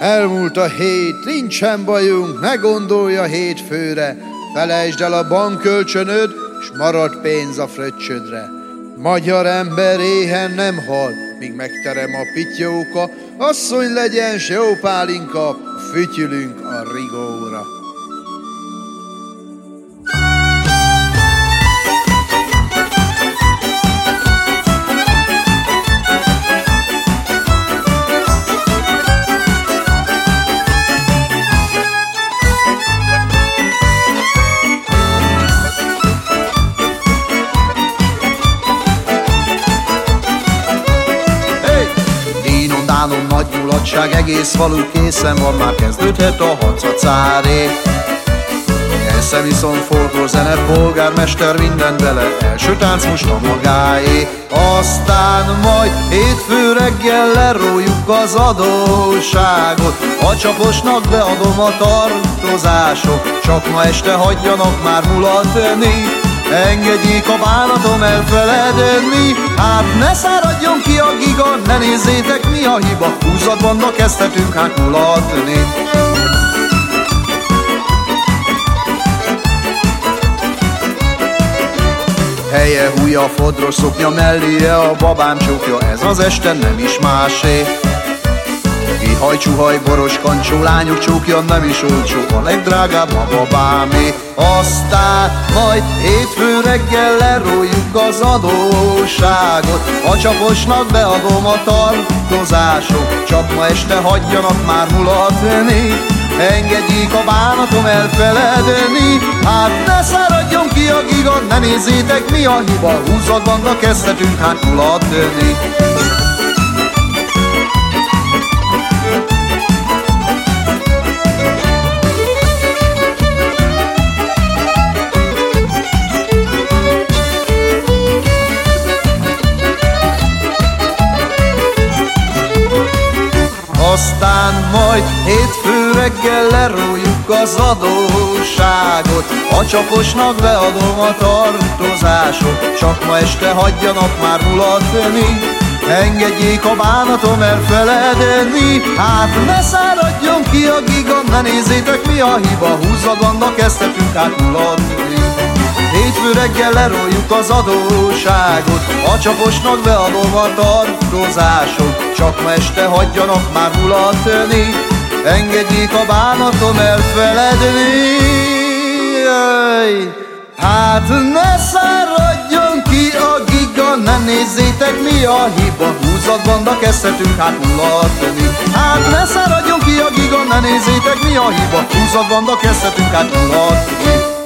Elmúlt a hét, nincsen bajunk, ne gondolja hétfőre, felejtsd el a bankkölcsönöd, s marad pénz a fröccsödre. Magyar ember éhen nem hal, míg megterem a pityóka, asszony legyen s jó pálinka, fütyülünk a rigóra. Mulatság, egész falu készen van, már kezdődhet a hancacáré. Esze viszont forgó zene, polgármester minden bele, első tánc most a magáé. Aztán majd hétfő reggel leróljuk az adóságot, a csaposnak beadom a tartozások, csak ma este hagyjanak már mulatni. Engedjék a bánatom elfeledni Hát ne száradjon ki a giga Ne nézzétek mi a hiba Húzatban kezdhetünk hát mulatni. Helye húja, fodros szoknya melléje a babám csukja Ez az este nem is másé. Vihaj, csuhaj, boros kancsó, lányok csókja nem is olcsó A legdrágább a babámé. Aztán majd hétfő reggel leróljuk az adóságot A csaposnak beadom a tartozások Csak ma este hagyjanak már mulatni Engedjék a bánatom elfeledni. Hát ne száradjon ki a giga, ne nézzétek mi a hiba. Húzatban kezdhetünk hát mulatni Aztán majd hétfő reggel lerújjuk az adóságot A csaposnak beadom a tartozások Csak ma este hagyjanak már mulatni. Engedjék a bánatom elfeledni Hát ne száradjon ki a giga Ne nézzétek mi a hiba. Húzzadvannak kezdhetünk át mulatni. Hétfő reggel leroljuk az adóságot A csaposnak beadom a tartozások Csak ma este hagyjanak már mulatni Engedjék a bánatom elfeledni. Jaj. Hát ne száradjon ki a giga Ne nézzétek mi a hiba. Húzatban, de kezdhetünk hát mulatni Hát ne száradjon ki a giga Ne nézzétek mi a hiba. Húzatban, de kezdhetünk hát mulatni